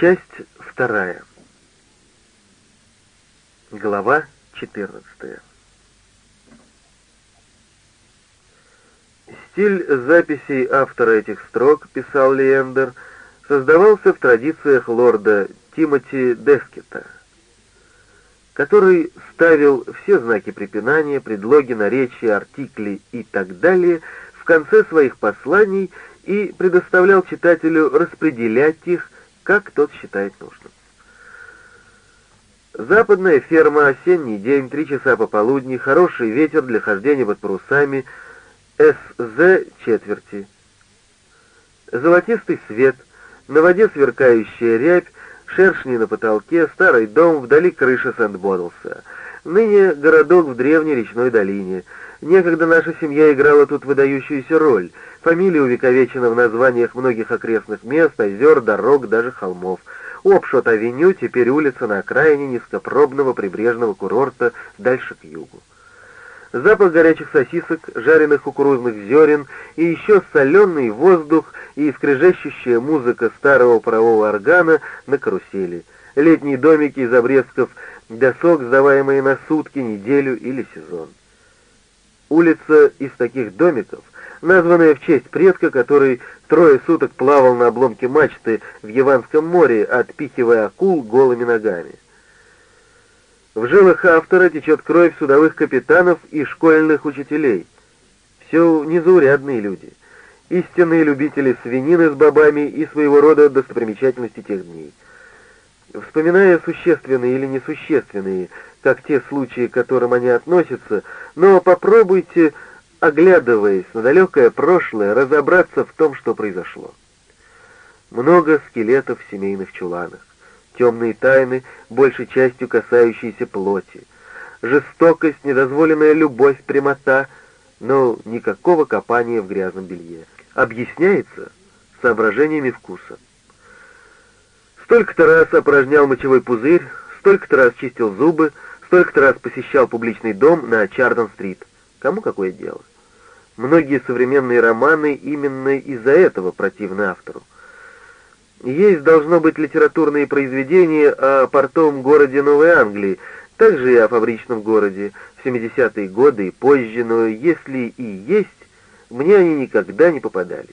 Часть вторая. Глава 14. Стиль записей автора этих строк, писал Лиендер, создавался в традициях лорда Тимоти Дескета, который ставил все знаки препинания, предлоги, наречия, артикли и так далее в конце своих посланий и предоставлял читателю распределять их, как тот считает нужным. Западная ферма, осенний день, три часа пополудни, хороший ветер для хождения под парусами, СЗ четверти. Золотистый свет, на воде сверкающая рябь, шершни на потолке, старый дом, вдали крыша Сент-Ботлса. Ныне городок в древней речной долине. Некогда наша семья играла тут выдающуюся роль. Фамилия увековечена в названиях многих окрестных мест, озер, дорог, даже холмов. Опшот-авеню теперь улица на окраине низкопробного прибрежного курорта дальше к югу. Запах горячих сосисок, жареных кукурузных зерен и еще соленый воздух и скрежещущая музыка старого парового органа на карусели. Летние домики из обрезков досок, сдаваемые на сутки, неделю или сезон. Улица из таких домиков, названная в честь предка, который трое суток плавал на обломке мачты в Яванском море, отпихивая акул голыми ногами. В жилах автора течет кровь судовых капитанов и школьных учителей. Все незаурядные люди, истинные любители свинины с бобами и своего рода достопримечательности тех дней. Вспоминая существенные или несущественные, как те случаи, к которым они относятся, но попробуйте, оглядываясь на далекое прошлое, разобраться в том, что произошло. Много скелетов в семейных чуланах, темные тайны, большей частью касающиеся плоти, жестокость, недозволенная любовь, прямота, но никакого копания в грязном белье. Объясняется соображениями вкуса. Столько-то раз опорожнял мочевой пузырь, столько-то раз чистил зубы, столько-то раз посещал публичный дом на Чардон-стрит. Кому какое дело? Многие современные романы именно из-за этого противны автору. Есть, должно быть, литературные произведения о портовом городе Новой Англии, также и о фабричном городе в 70-е годы и позже, но если и есть, мне они никогда не попадались.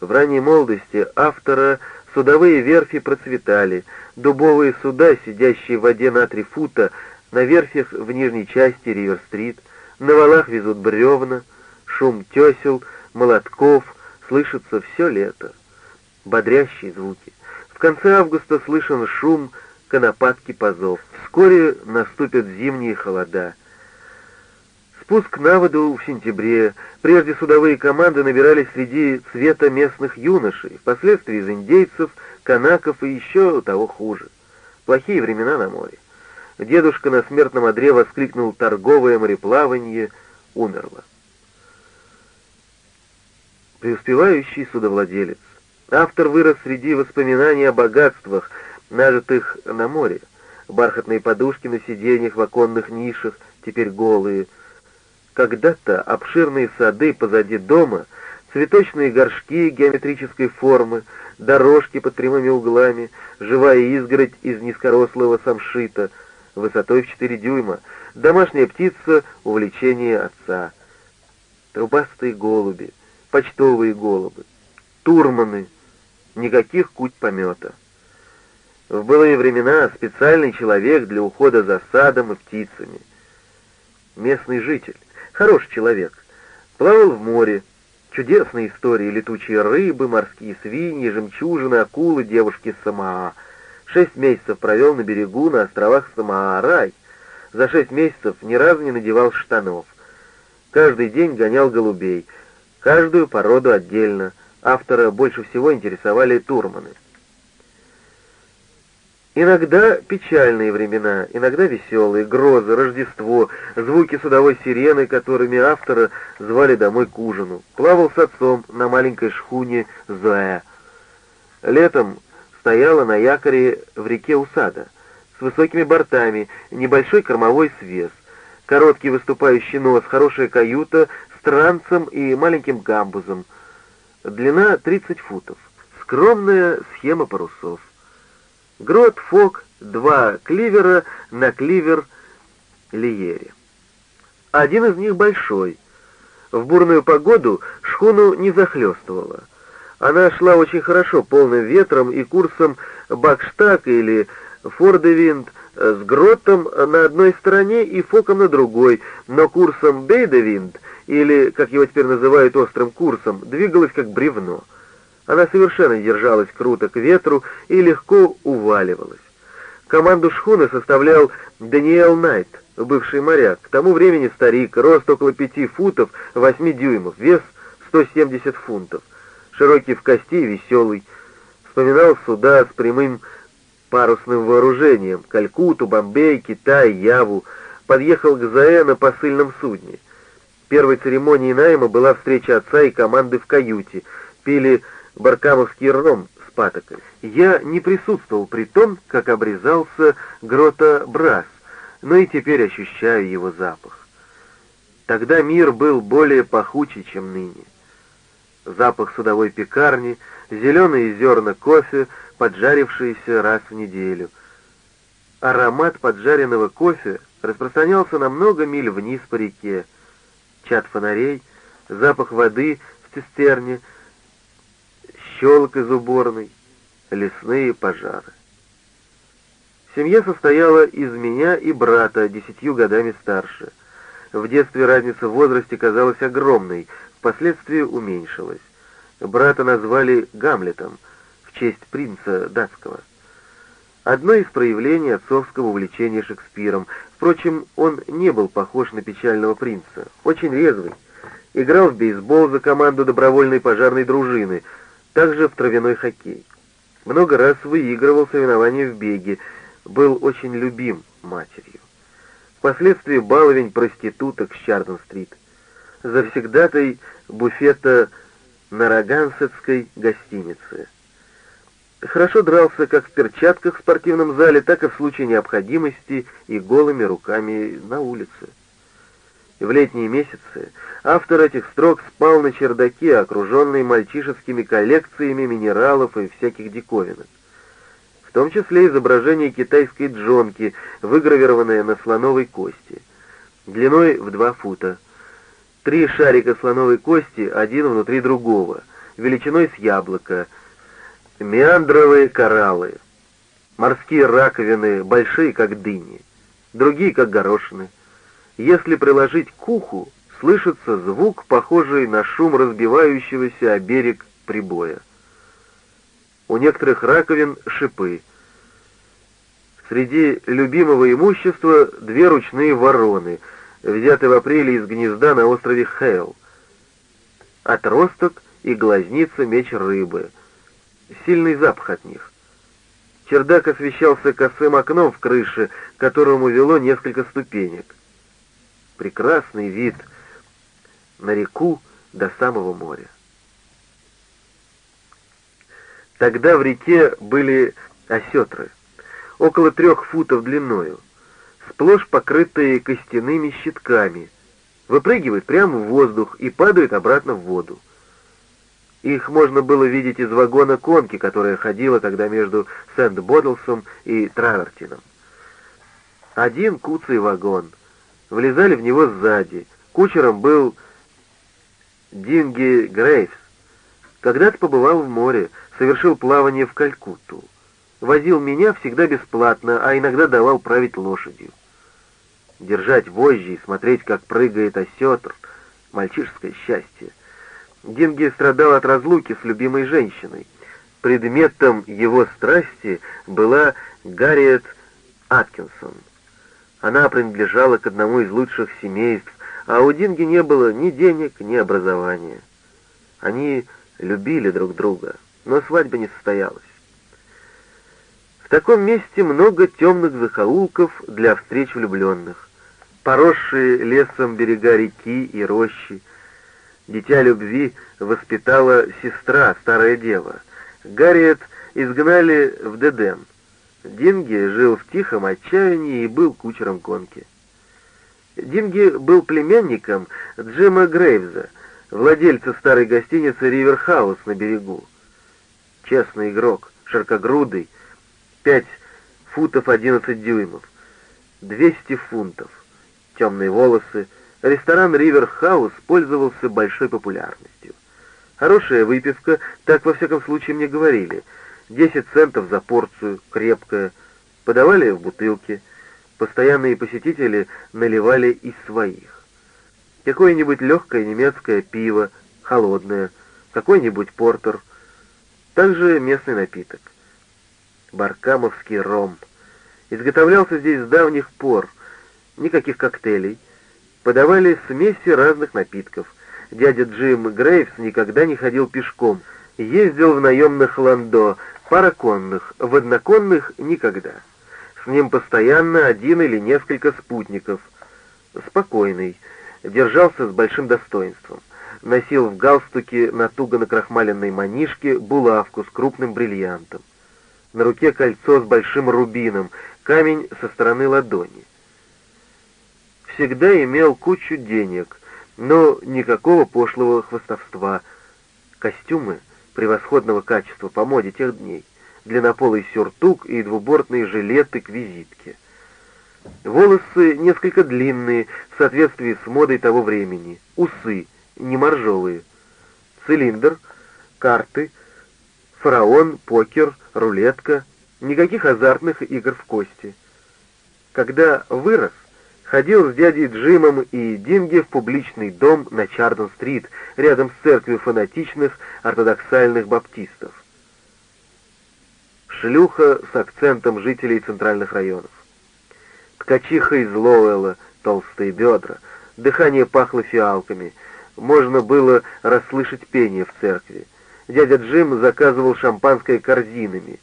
В ранней молодости автора Судовые верфи процветали, дубовые суда, сидящие в воде на три фута, на верфях в нижней части Ривер-стрит, на валах везут бревна, шум тесел, молотков, слышится все лето. Бодрящие звуки. В конце августа слышен шум конопатки пазов. Вскоре наступят зимние холода. Спуск на воду в сентябре. Прежде судовые команды набирались среди цвета местных юношей, впоследствии из индейцев, канаков и еще того хуже. Плохие времена на море. Дедушка на смертном одре воскликнул «Торговое мореплавание умерло». Преуспевающий судовладелец. Автор вырос среди воспоминаний о богатствах, нажитых на море. Бархатные подушки на сиденьях в оконных нишах, теперь голые, когда-то обширные сады позади дома, цветочные горшки геометрической формы, дорожки под прямыми углами, живая изгородь из низкорослого самшита, высотой в 4 дюйма, домашняя птица — увлечение отца. Трубастые голуби, почтовые голуби, турманы, никаких куть помета. В былые времена специальный человек для ухода за садом и птицами. Местный житель, Хороший человек. Плавал в море. Чудесные истории. Летучие рыбы, морские свиньи, жемчужины, акулы, девушки Самаа. Шесть месяцев провел на берегу на островах Самаа. Рай. За шесть месяцев ни разу не надевал штанов. Каждый день гонял голубей. Каждую породу отдельно. Автора больше всего интересовали турманы. Иногда печальные времена, иногда веселые, грозы, Рождество, звуки судовой сирены, которыми автора звали домой к ужину. Плавал с отцом на маленькой шхуне Зоя. Летом стояла на якоре в реке Усада с высокими бортами, небольшой кормовой свес, короткий выступающий нос, хорошая каюта с транцем и маленьким гамбузом. Длина 30 футов. Скромная схема парусов. Грот, Фок, два кливера на кливер-лиере. Один из них большой. В бурную погоду шхуну не захлестывало. Она шла очень хорошо, полным ветром и курсом Бакштаг или Фордевинд с гротом на одной стороне и фоком на другой, но курсом Бейдевинд, или, как его теперь называют острым курсом, двигалась как бревно. Она совершенно держалась круто к ветру и легко уваливалась. Команду шхуны составлял Даниэл Найт, бывший моряк, к тому времени старик, рост около пяти футов, восьми дюймов, вес 170 фунтов, широкий в кости веселый. Вспоминал суда с прямым парусным вооружением, Калькуту, Бомбей, Китай, Яву, подъехал к Заэ на посыльном судне. Первой церемонией найма была встреча отца и команды в каюте, пили баркамовский ром с патокой. Я не присутствовал при том, как обрезался грота Брас, но и теперь ощущаю его запах. Тогда мир был более пахучий, чем ныне. Запах судовой пекарни, зеленые зерна кофе, поджарившиеся раз в неделю. Аромат поджаренного кофе распространялся на много миль вниз по реке. Чат фонарей, запах воды в цистерне, щелк из уборной, лесные пожары. Семья состояла из меня и брата, десятью годами старше. В детстве разница в возрасте казалась огромной, впоследствии уменьшилась. Брата назвали Гамлетом в честь принца датского. Одно из проявлений отцовского увлечения Шекспиром. Впрочем, он не был похож на печального принца. Очень резвый. Играл в бейсбол за команду добровольной пожарной дружины, также в травяной хоккей. Много раз выигрывал соревнования в беге, был очень любим матерью. Впоследствии баловень проституток с Чардон-стрит. Завсегдатай буфета на Рогансетской гостинице. Хорошо дрался как в перчатках в спортивном зале, так и в случае необходимости и голыми руками на улице. В летние месяцы автор этих строк спал на чердаке, окруженный мальчишескими коллекциями минералов и всяких диковинок. В том числе изображение китайской джонки, выгравированное на слоновой кости, длиной в два фута, Три шарика слоновой кости, один внутри другого, величиной с яблоко, меандровые кораллы, морские раковины, большие, как дыни, другие, как горошины. Если приложить к уху, слышится звук, похожий на шум разбивающегося о берег прибоя. У некоторых раковин шипы. Среди любимого имущества две ручные вороны — взятый в апреле из гнезда на острове Хейл. Отросток и глазница меч рыбы. Сильный запах от них. Чердак освещался косым окном в крыше, которому вело несколько ступенек. Прекрасный вид на реку до самого моря. Тогда в реке были осетры, около трех футов длиною сплошь покрытые костяными щитками, выпрыгивают прямо в воздух и падают обратно в воду. Их можно было видеть из вагона конки, которая ходила тогда между Сент-Бодлсом и Травертином. Один куцый вагон. Влезали в него сзади. Кучером был Динги Грейвс. Когда-то побывал в море, совершил плавание в Калькутту. Возил меня всегда бесплатно, а иногда давал править лошадью держать вожжи и смотреть, как прыгает осетр. Мальчишеское счастье. Динги страдал от разлуки с любимой женщиной. Предметом его страсти была Гарриет Аткинсон. Она принадлежала к одному из лучших семейств, а у Динги не было ни денег, ни образования. Они любили друг друга, но свадьба не состоялась. В таком месте много темных закоулков для встреч влюбленных поросшие лесом берега реки и рощи. Дитя любви воспитала сестра, старая дева. Гарриет изгнали в Деден. Динги жил в тихом отчаянии и был кучером конки. Динги был племянником Джима Грейвза, владельца старой гостиницы «Риверхаус» на берегу. Честный игрок, широкогрудый, пять футов 11 дюймов. 200 фунтов. Темные волосы. Ресторан «Ривер Хаус» пользовался большой популярностью. Хорошая выпивка, так во всяком случае мне говорили. 10 центов за порцию, крепкая. Подавали в бутылке. Постоянные посетители наливали из своих. Какое-нибудь легкое немецкое пиво, холодное, какой-нибудь портер. Также местный напиток. Баркамовский ром. Изготовлялся здесь с давних пор. Никаких коктейлей. Подавали смеси разных напитков. Дядя Джим Грейвс никогда не ходил пешком. Ездил в наемных ландо, параконных, в одноконных никогда. С ним постоянно один или несколько спутников. Спокойный, держался с большим достоинством. Носил в галстуке на туго накрахмаленной манишке булавку с крупным бриллиантом. На руке кольцо с большим рубином, камень со стороны ладони. Всегда имел кучу денег, но никакого пошлого хвостовства. Костюмы превосходного качества по моде тех дней, длиннополый сюртук и двубортные жилеты к визитке. Волосы несколько длинные, в соответствии с модой того времени, усы, не моржовые, цилиндр, карты, фараон, покер, рулетка, никаких азартных игр в кости. Когда вырос, ходил с дядей Джимом и Динги в публичный дом на Чардон-стрит, рядом с церковью фанатичных ортодоксальных баптистов. Шлюха с акцентом жителей центральных районов. Ткачиха из Лоуэлла, толстые бедра, дыхание пахло фиалками, можно было расслышать пение в церкви. Дядя Джим заказывал шампанское корзинами.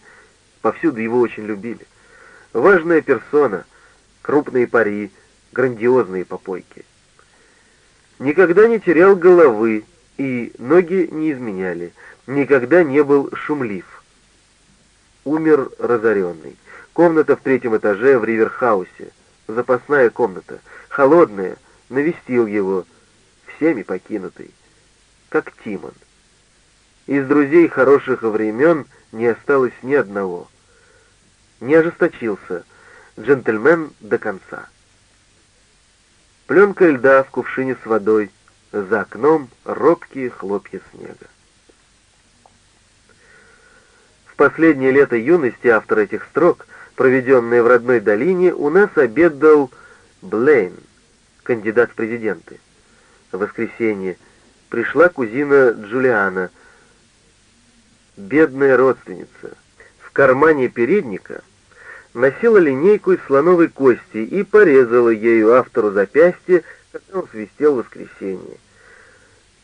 Повсюду его очень любили. Важная персона, крупные пари, грандиозные попойки. Никогда не терял головы, и ноги не изменяли. Никогда не был шумлив. Умер разоренный. Комната в третьем этаже в Риверхаусе. Запасная комната. Холодная. Навестил его. Всеми покинутый. Как Тимон. Из друзей хороших времен не осталось ни одного. Не ожесточился, джентльмен до конца. Пленка льда в кувшине с водой, за окном робкие хлопья снега. В последнее лето юности автор этих строк, проведенное в родной долине, у нас обедал Блейн, кандидат в президенты. В воскресенье пришла кузина Джулиана — бедная родственница, в кармане передника носила линейку из слоновой кости и порезала ею автору запястье, когда он свистел в воскресенье.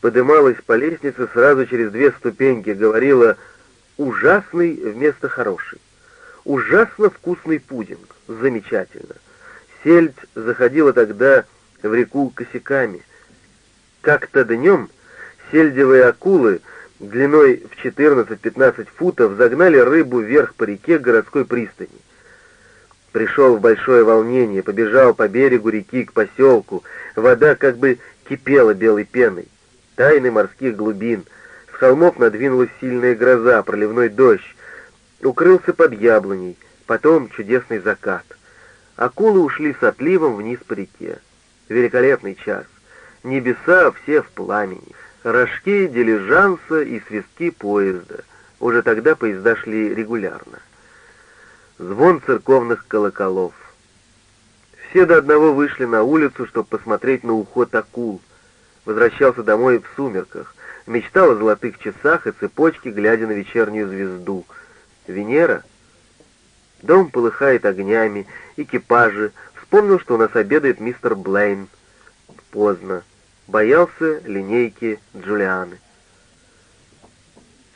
Подымалась по лестнице сразу через две ступеньки, говорила «ужасный» вместо «хороший». «Ужасно вкусный пудинг, замечательно». Сельдь заходила тогда в реку косяками. Как-то днем сельдевые акулы — длиной в 14-15 футов, загнали рыбу вверх по реке городской пристани. Пришел в большое волнение, побежал по берегу реки к поселку. Вода как бы кипела белой пеной. Тайны морских глубин. С холмов надвинулась сильная гроза, проливной дождь. Укрылся под яблоней. Потом чудесный закат. Акулы ушли с отливом вниз по реке. Великолепный час. Небеса все в пламени рожки дилижанса и свистки поезда. Уже тогда поезда шли регулярно. Звон церковных колоколов. Все до одного вышли на улицу, чтобы посмотреть на уход акул. Возвращался домой в сумерках. Мечтал о золотых часах и цепочке, глядя на вечернюю звезду. Венера? Дом полыхает огнями, экипажи. Вспомнил, что у нас обедает мистер Блейн. Поздно боялся линейки Джулианы.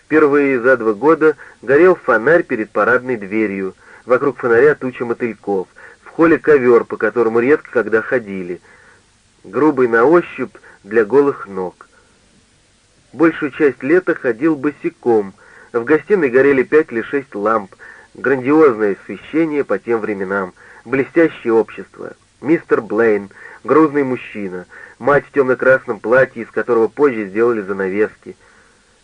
Впервые за два года горел фонарь перед парадной дверью, вокруг фонаря туча мотыльков, в холле ковер, по которому редко когда ходили, грубый на ощупь для голых ног. Большую часть лета ходил босиком, в гостиной горели пять или шесть ламп, грандиозное освещение по тем временам, блестящее общество, мистер Блейн, грузный мужчина — мать в темно-красном платье, из которого позже сделали занавески.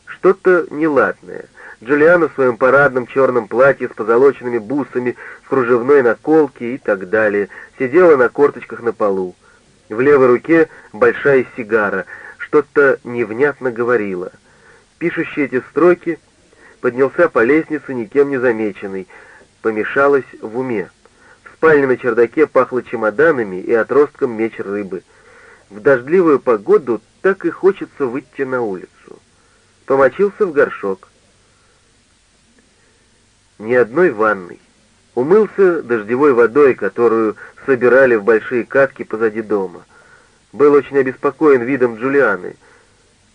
Что-то неладное. Джулиана в своем парадном черном платье с позолоченными бусами, с кружевной наколки и так далее, сидела на корточках на полу. В левой руке большая сигара, что-то невнятно говорила. Пишущий эти строки поднялся по лестнице, никем не замеченный, помешалась в уме. В спальне на чердаке пахло чемоданами и отростком меч рыбы. В дождливую погоду так и хочется выйти на улицу. Помочился в горшок. Ни одной ванной. Умылся дождевой водой, которую собирали в большие катки позади дома. Был очень обеспокоен видом Джулианы.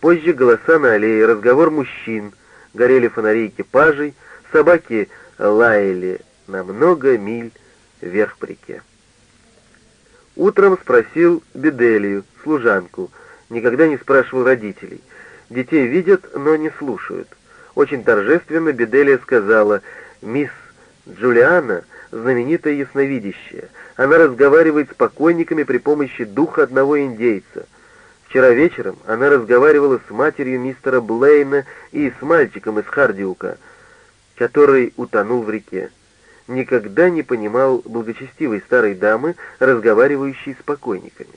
Позже голоса на аллее, разговор мужчин, горели фонари экипажей, собаки лаяли на много миль вверх по реке. Утром спросил Беделию, служанку, никогда не спрашивал родителей. Детей видят, но не слушают. Очень торжественно Беделия сказала, «Мисс Джулиана — знаменитая ясновидящая. Она разговаривает с покойниками при помощи духа одного индейца. Вчера вечером она разговаривала с матерью мистера Блейна и с мальчиком из Хардиука, который утонул в реке никогда не понимал благочестивой старой дамы, разговаривающей с покойниками.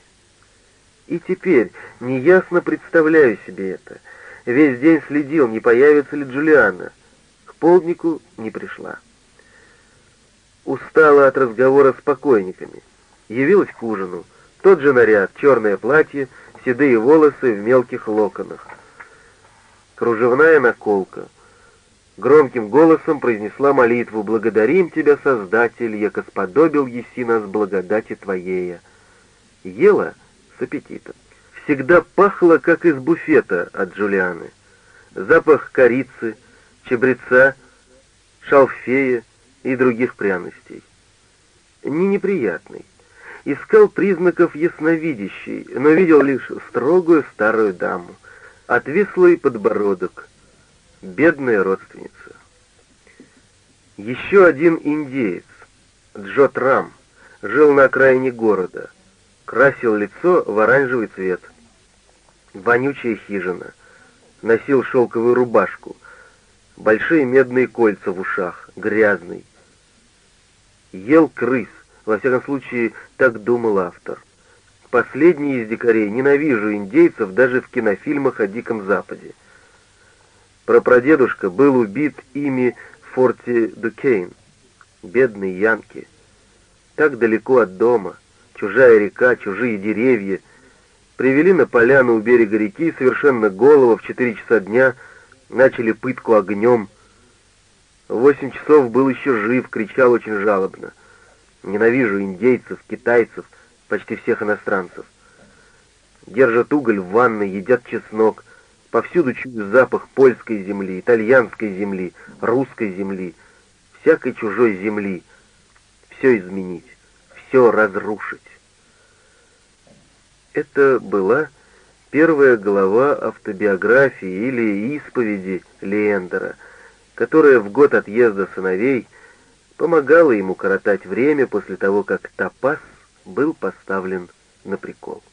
И теперь неясно представляю себе это. Весь день следил, не появится ли Джулиана. Полднику не пришла. Устала от разговора с покойниками. Явилась к ужину. Тот же наряд, черное платье, седые волосы в мелких локонах. Кружевная наколка — громким голосом произнесла молитву «Благодарим Тебя, Создатель, яко сподобил еси нас благодати Твоея». Ела с аппетитом. Всегда пахло, как из буфета от Джулианы. Запах корицы, чабреца, шалфея и других пряностей. Не неприятный. Искал признаков ясновидящей, но видел лишь строгую старую даму. Отвислый подбородок, бедная родственница. Еще один индеец, Джо Трам, жил на окраине города, красил лицо в оранжевый цвет. Вонючая хижина, носил шелковую рубашку, большие медные кольца в ушах, грязный. Ел крыс, во всяком случае, так думал автор. Последний из дикарей, ненавижу индейцев даже в кинофильмах о Диком Западе. Прапрадедушка был убит ими в форте Дукейн. Бедный Янки. Так далеко от дома. Чужая река, чужие деревья. Привели на поляну у берега реки совершенно голого в четыре часа дня, начали пытку огнем. Восемь часов был еще жив, кричал очень жалобно. Ненавижу индейцев, китайцев, почти всех иностранцев. Держат уголь в ванной, едят чеснок — Повсюду чую запах польской земли, итальянской земли, русской земли, всякой чужой земли. Все изменить, все разрушить. Это была первая глава автобиографии или исповеди Леендера, которая в год отъезда сыновей помогала ему коротать время после того, как Топас был поставлен на прикол.